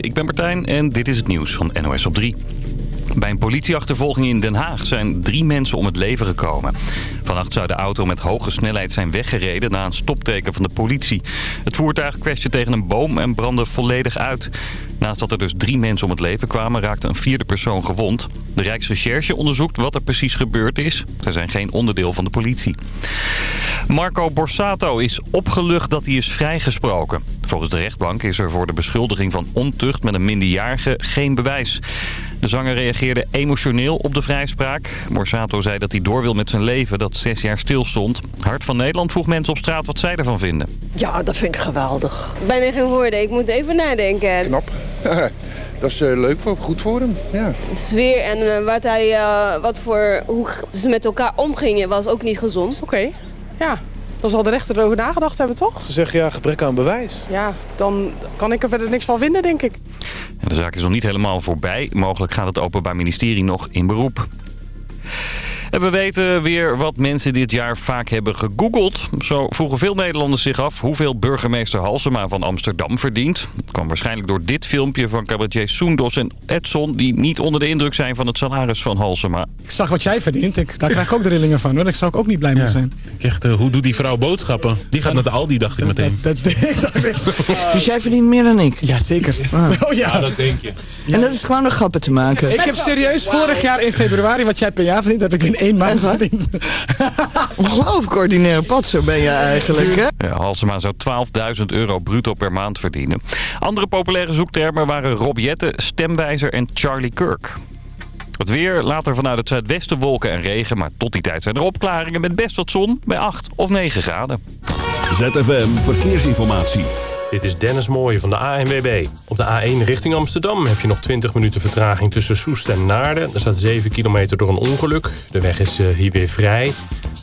Ik ben Martijn en dit is het nieuws van NOS op 3. Bij een politieachtervolging in Den Haag zijn drie mensen om het leven gekomen. Vannacht zou de auto met hoge snelheid zijn weggereden na een stopteken van de politie. Het voertuig kwestte tegen een boom en brandde volledig uit. Naast dat er dus drie mensen om het leven kwamen, raakte een vierde persoon gewond. De Rijksrecherche onderzoekt wat er precies gebeurd is. Ze zijn geen onderdeel van de politie. Marco Borsato is opgelucht dat hij is vrijgesproken. Volgens de rechtbank is er voor de beschuldiging van ontucht met een minderjarige geen bewijs. De zanger reageerde emotioneel op de vrijspraak. Borsato zei dat hij door wil met zijn leven dat zes jaar stilstond. Hart van Nederland vroeg mensen op straat wat zij ervan vinden. Ja, dat vind ik geweldig. Bijna geen woorden, ik moet even nadenken. Knap. dat is uh, leuk, voor, goed voor hem. Ja. De sfeer en uh, wat hij, uh, wat voor, hoe ze met elkaar omgingen was ook niet gezond. Oké, okay. ja. Dan zal de rechter erover nagedacht hebben, toch? Ze zeggen ja, gebrek aan bewijs. Ja, dan kan ik er verder niks van vinden, denk ik. De zaak is nog niet helemaal voorbij. Mogelijk gaat het Openbaar Ministerie nog in beroep. En we weten weer wat mensen dit jaar vaak hebben gegoogeld. Zo vroegen veel Nederlanders zich af hoeveel burgemeester Halsema van Amsterdam verdient. Dat kwam waarschijnlijk door dit filmpje van cabaretier Soendos en Edson... die niet onder de indruk zijn van het salaris van Halsema. Ik zag wat jij verdient. Ik, daar krijg ik ook de rillingen van. Hoor. Daar zou ik ook niet blij mee zijn. Echt, uh, hoe doet die vrouw boodschappen? Die gaat naar de Aldi, dacht ik meteen. Dat, dat, dat, dus jij verdient meer dan ik? Ja, zeker. Ah. Oh, ja. ja. dat denk je. En dat is gewoon een grappen te maken. Ik heb serieus vorig jaar in februari wat jij per jaar verdient... heb ik in één maand verdiend. Ongelooflijk ordinaire patser ben je eigenlijk, hè? Ja, Halsema zou 12.000 euro bruto per maand verdienen. Andere populaire zoektermen waren Rob Jette, Stemwijzer en Charlie Kirk. Het weer, later vanuit het zuidwesten wolken en regen... maar tot die tijd zijn er opklaringen met best wat zon bij 8 of 9 graden. ZFM Verkeersinformatie. Dit is Dennis Mooij van de ANWB. Op de A1 richting Amsterdam heb je nog 20 minuten vertraging tussen Soest en Naarden. Er staat 7 kilometer door een ongeluk. De weg is hier weer vrij.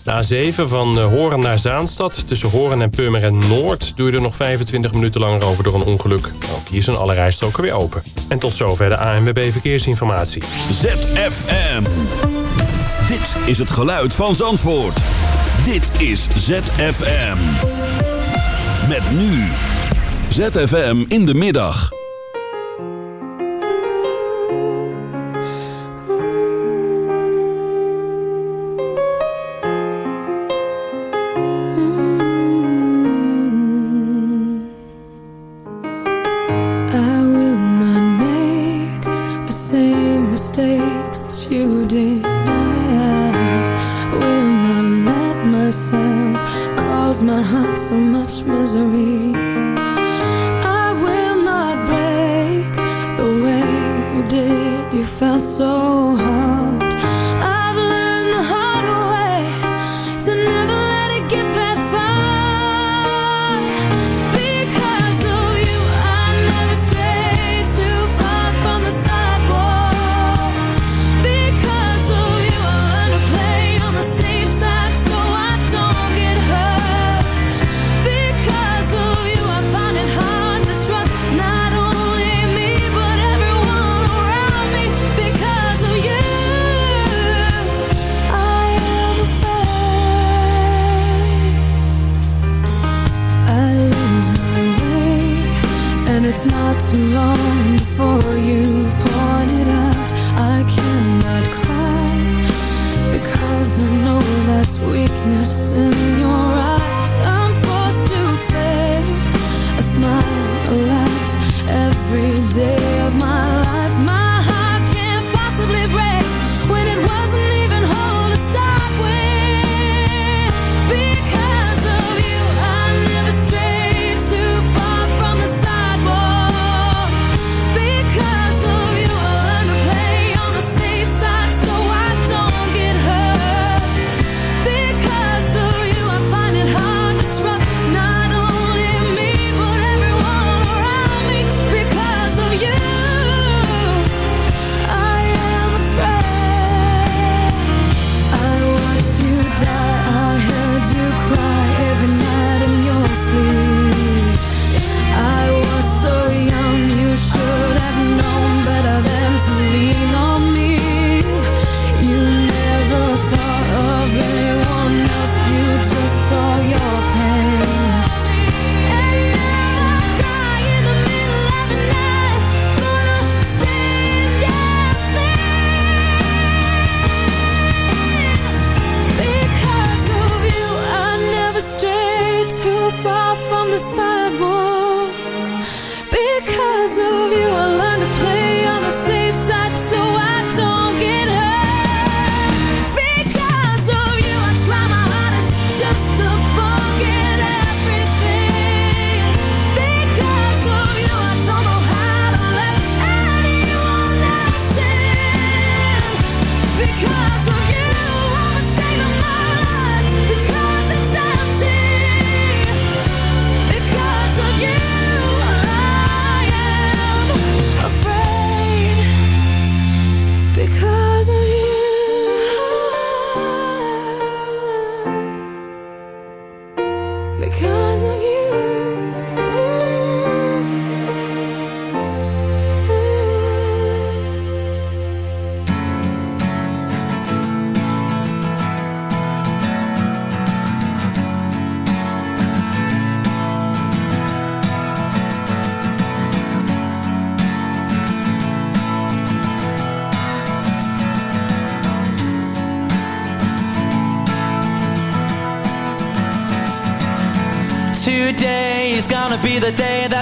De A7 van Horen naar Zaanstad. Tussen Horen en Purmerend Noord doe je er nog 25 minuten langer over door een ongeluk. Ook hier zijn alle rijstroken weer open. En tot zover de ANWB Verkeersinformatie. ZFM. Dit is het geluid van Zandvoort. Dit is ZFM. Met nu... ZFM in de middag. darkness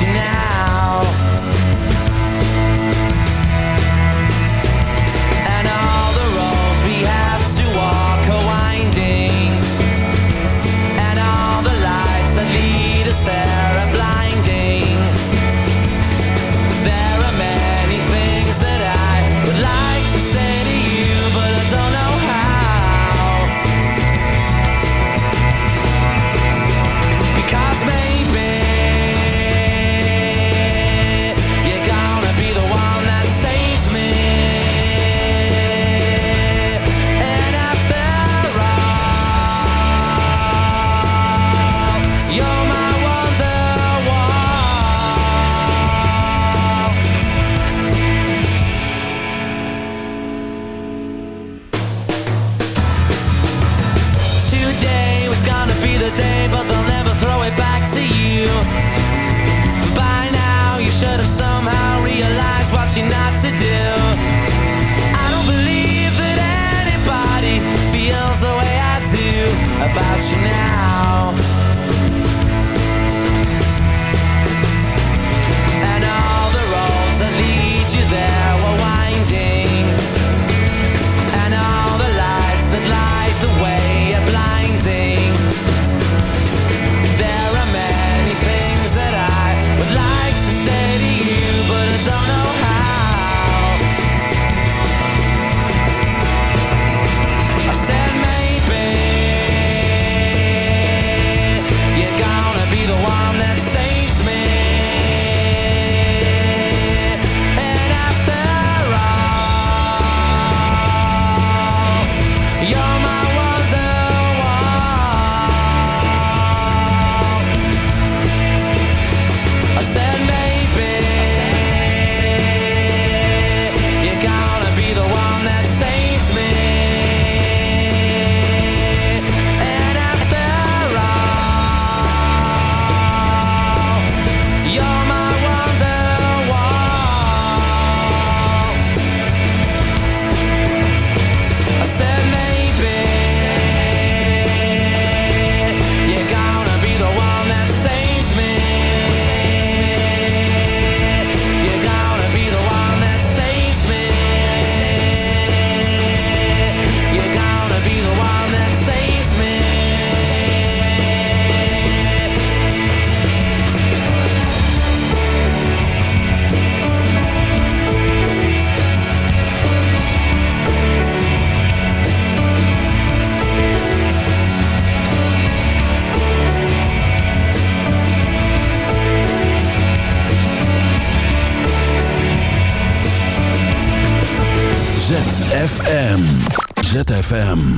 you now. FM.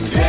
to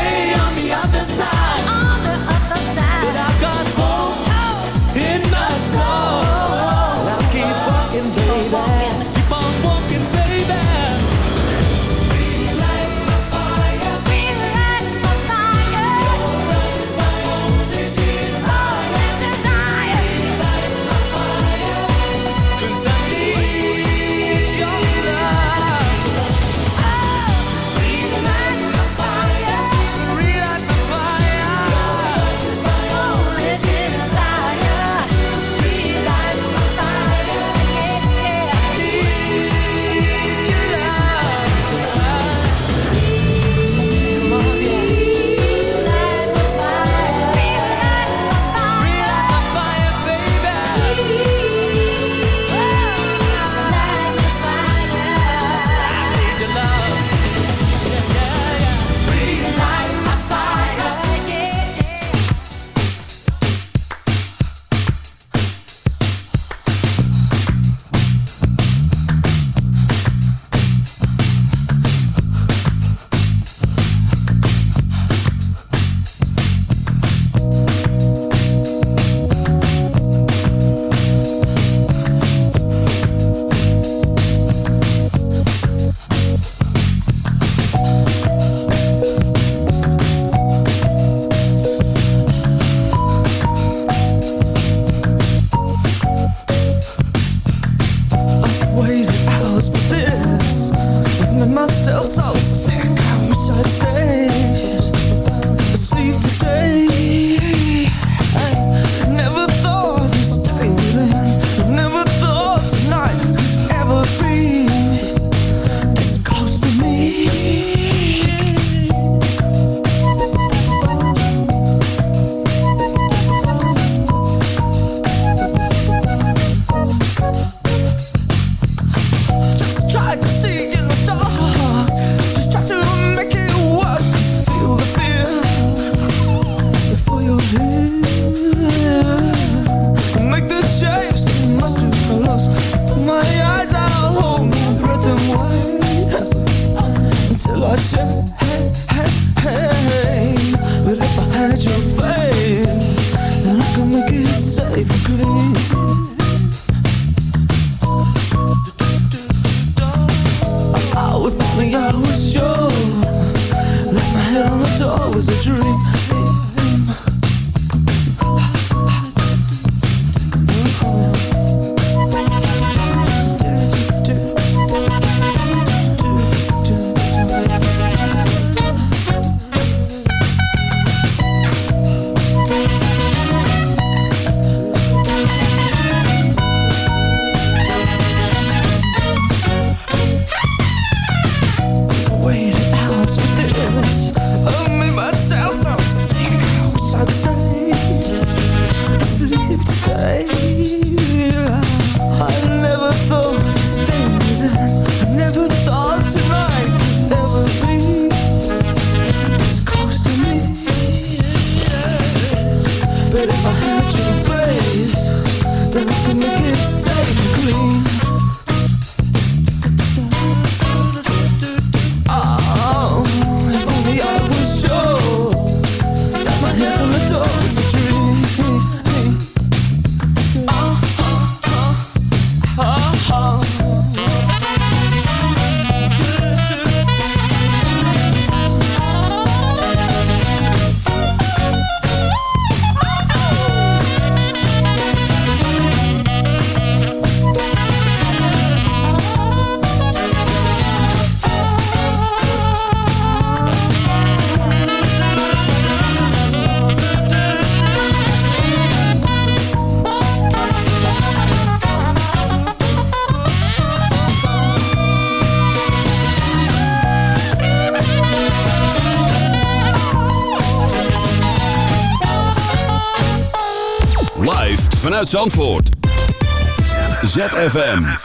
vanuit Zandvoort. ZFM.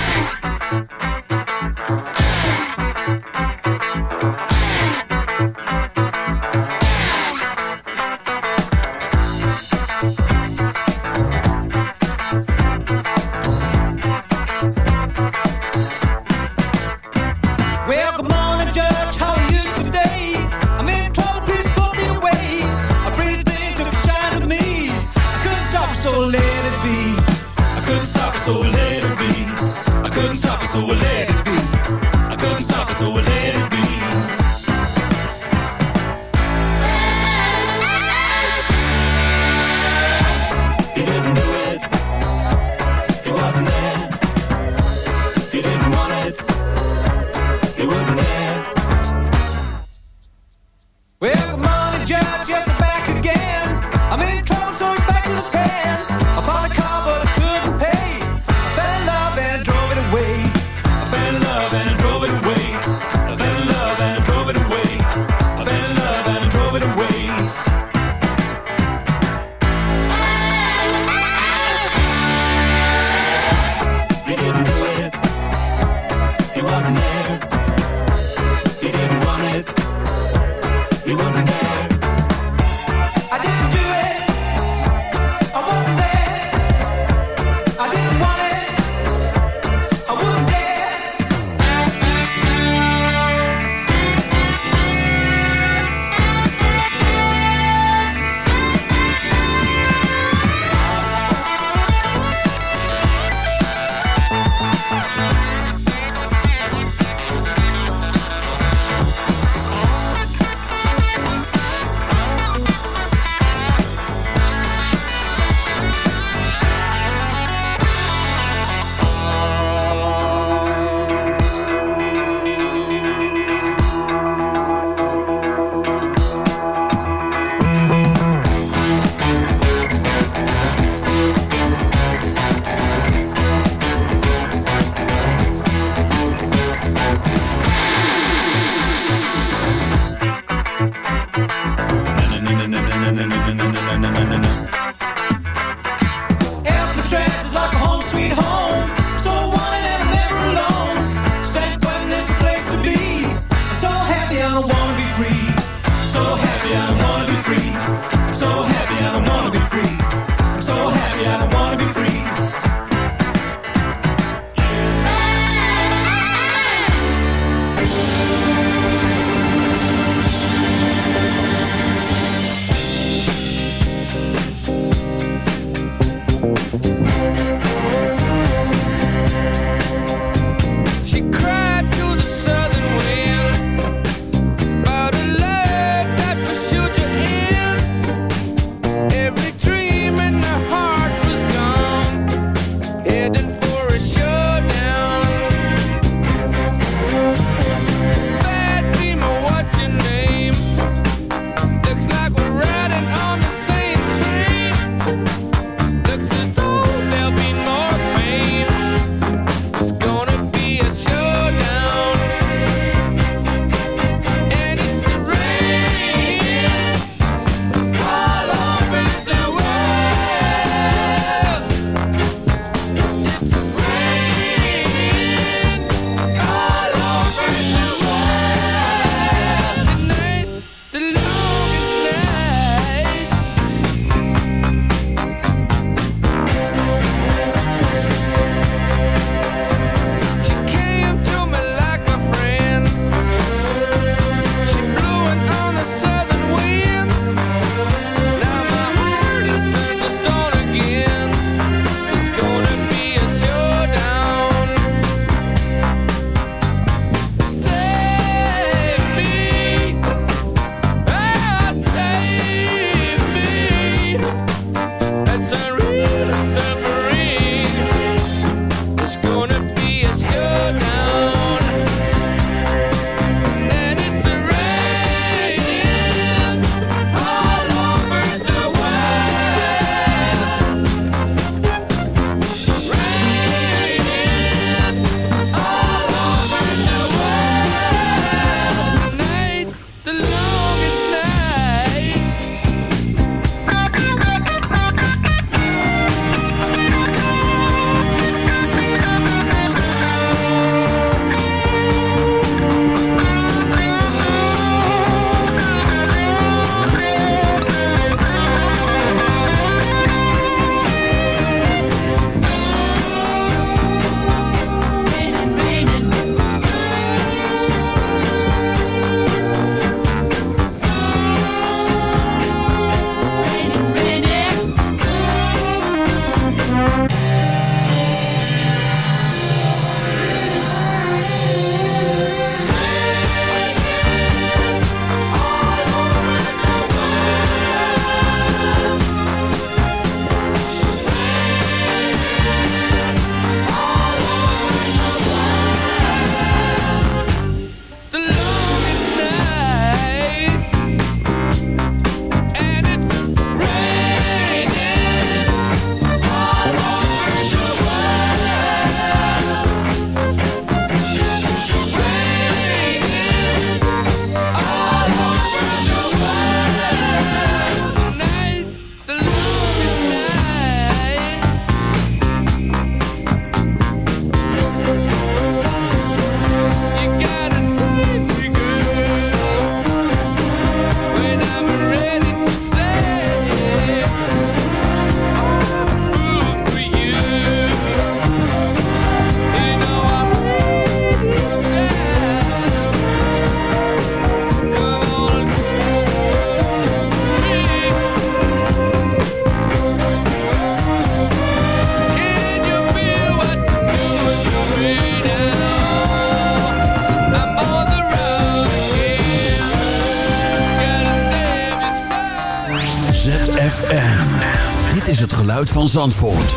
geluid van Zandvoort.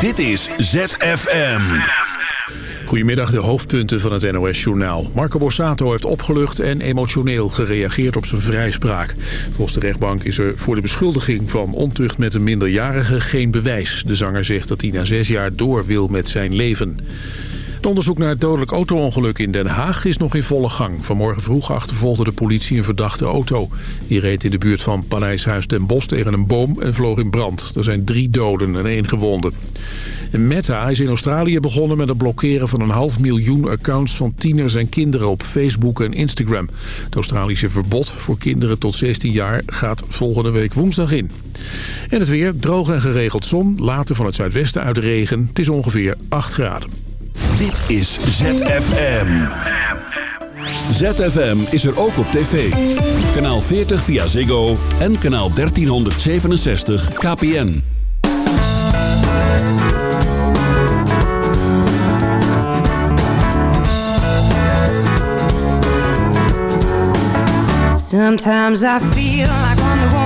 Dit is ZFM. Goedemiddag, de hoofdpunten van het NOS-journaal. Marco Borsato heeft opgelucht en emotioneel gereageerd op zijn vrijspraak. Volgens de rechtbank is er voor de beschuldiging van ontucht met een minderjarige geen bewijs. De zanger zegt dat hij na zes jaar door wil met zijn leven. Het onderzoek naar het dodelijk autoongeluk in Den Haag is nog in volle gang. Vanmorgen vroeg achtervolgde de politie een verdachte auto. Die reed in de buurt van Paleishuis ten Bos tegen een boom en vloog in brand. Er zijn drie doden en één gewonde. Meta is in Australië begonnen met het blokkeren van een half miljoen accounts van tieners en kinderen op Facebook en Instagram. Het Australische verbod voor kinderen tot 16 jaar gaat volgende week woensdag in. En het weer, droog en geregeld zon, later van het zuidwesten uit regen. Het is ongeveer 8 graden. Dit is ZFM. ZFM is er ook op tv. Kanaal 40 via Ziggo en kanaal 1367 KPN. Sometimes I feel like I'm the one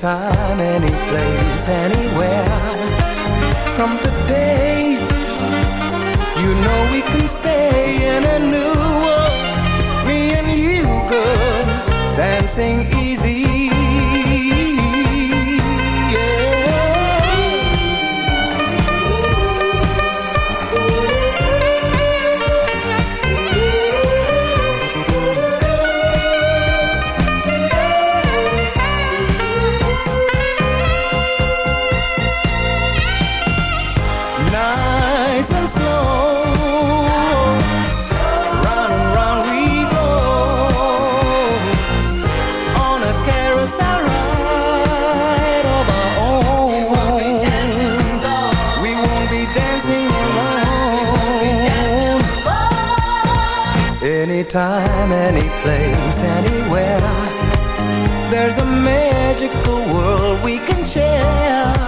time, any place, anywhere. From the day magical world we can share.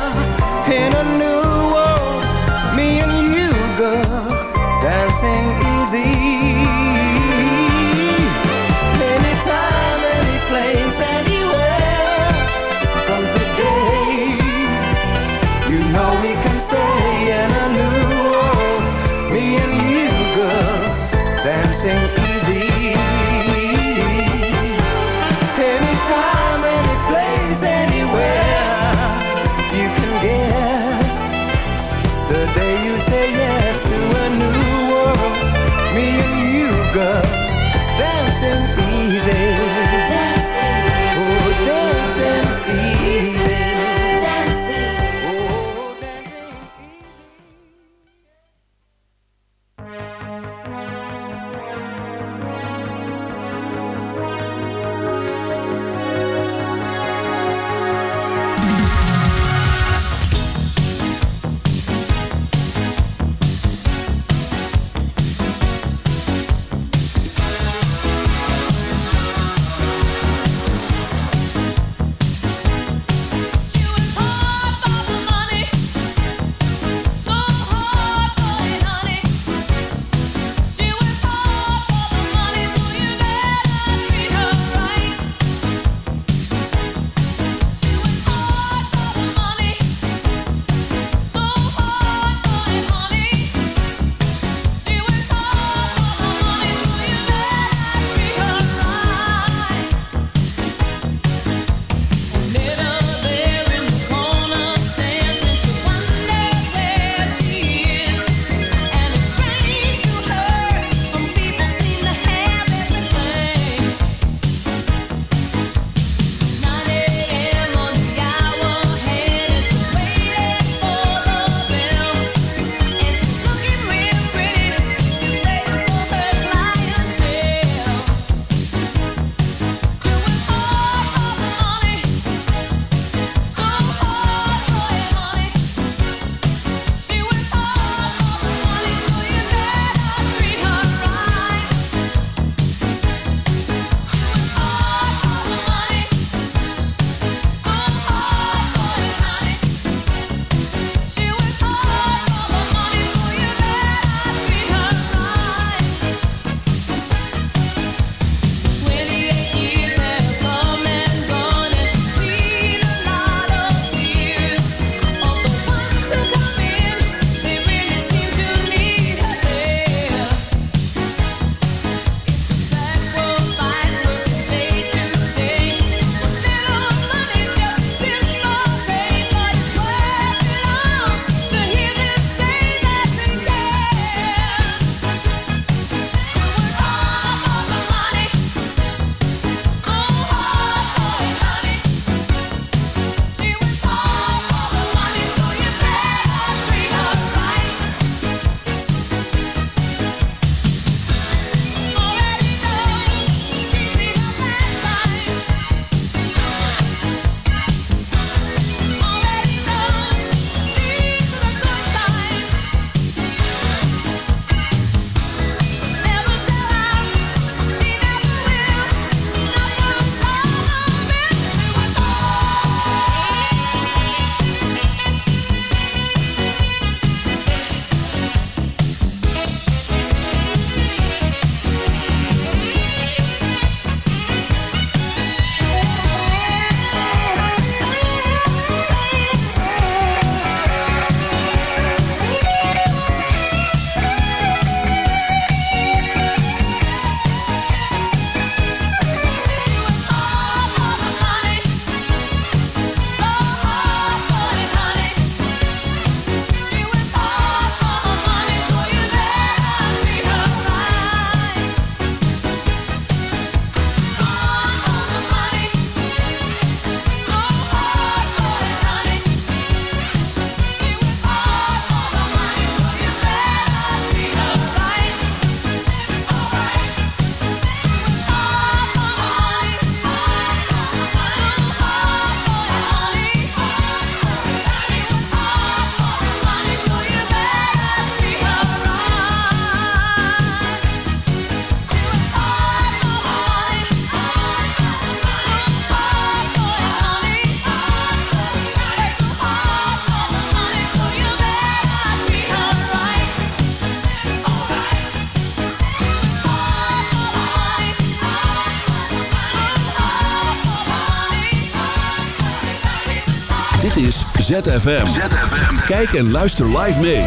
Is ZFM. Kijk en luister live mee.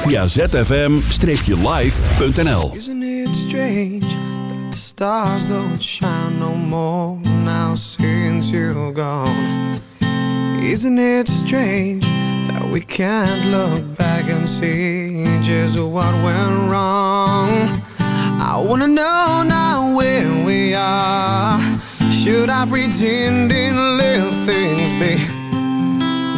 Via zfm-live.nl Isn't it strange that the stars don't shine no more now since you're gone? Isn't it strange that we can't look back and see just what went wrong? I wanna know now where we are. Should I pretend and let things be?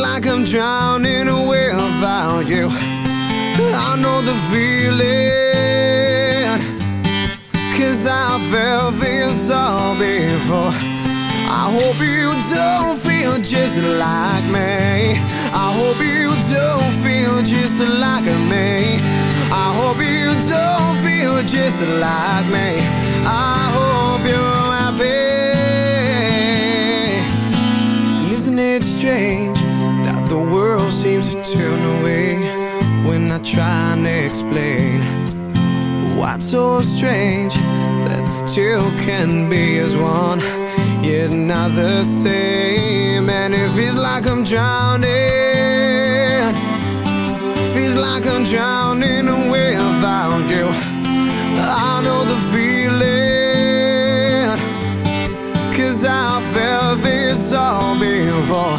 Like I'm drowning. Without you. I know the feeling. Cause I felt this all before. I hope you don't feel just like me. I hope you don't feel just like me. I hope you don't feel just like me. I hope you're happy. Isn't it strange world seems to turn away when I try and explain what's so strange that two can be as one, yet not the same. And it feels like I'm drowning, feels like I'm drowning without you. I know the feeling, cause I felt this all before,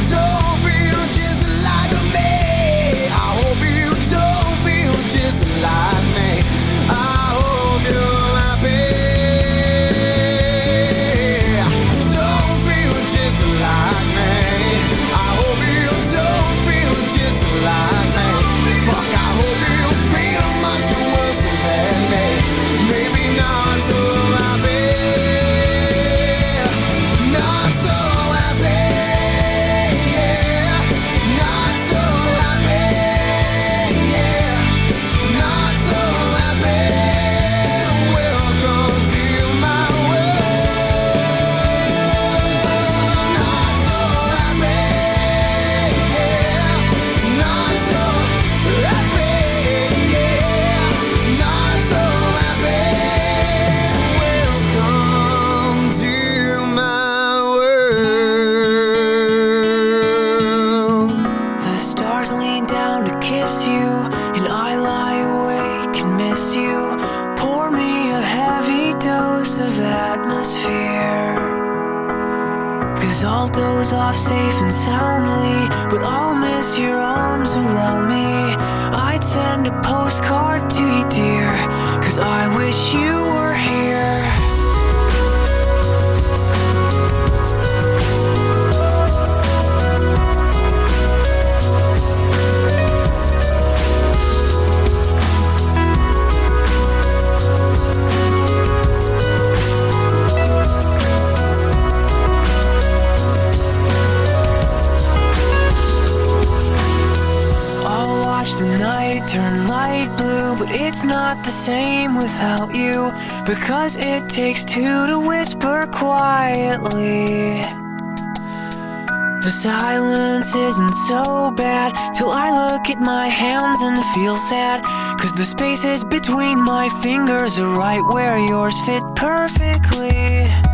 Cause the spaces between my fingers are right where yours fit perfectly.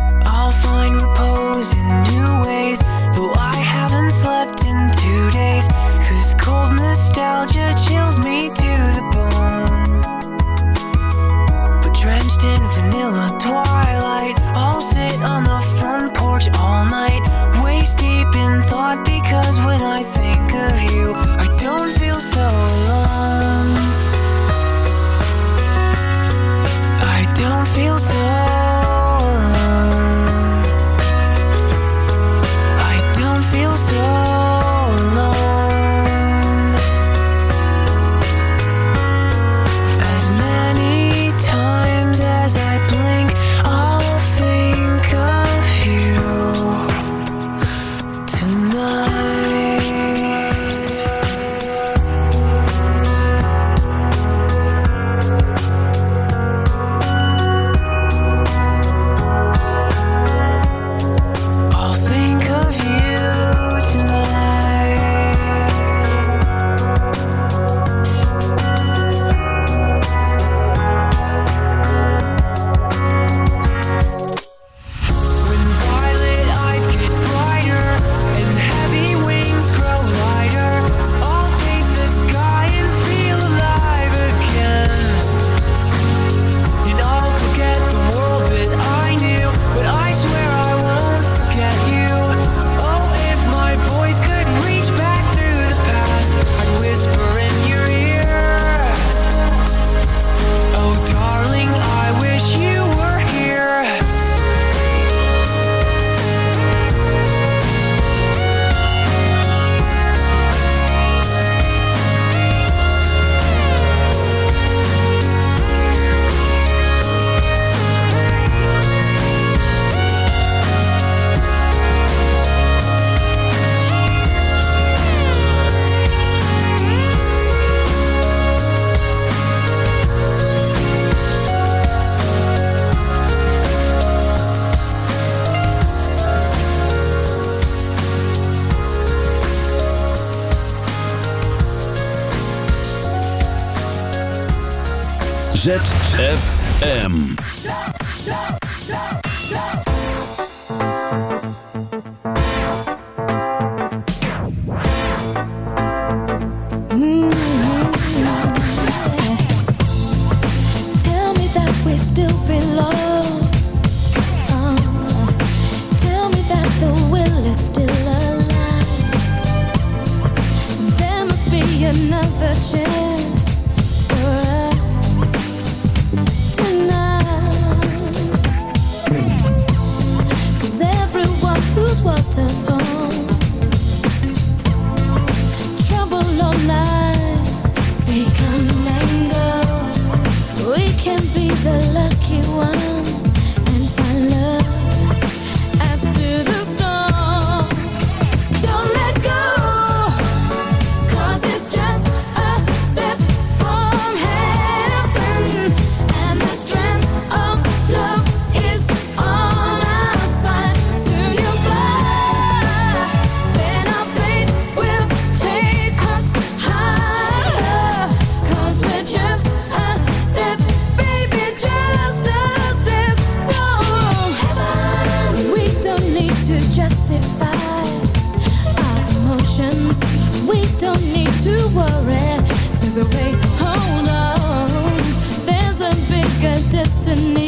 ZFM. suddenly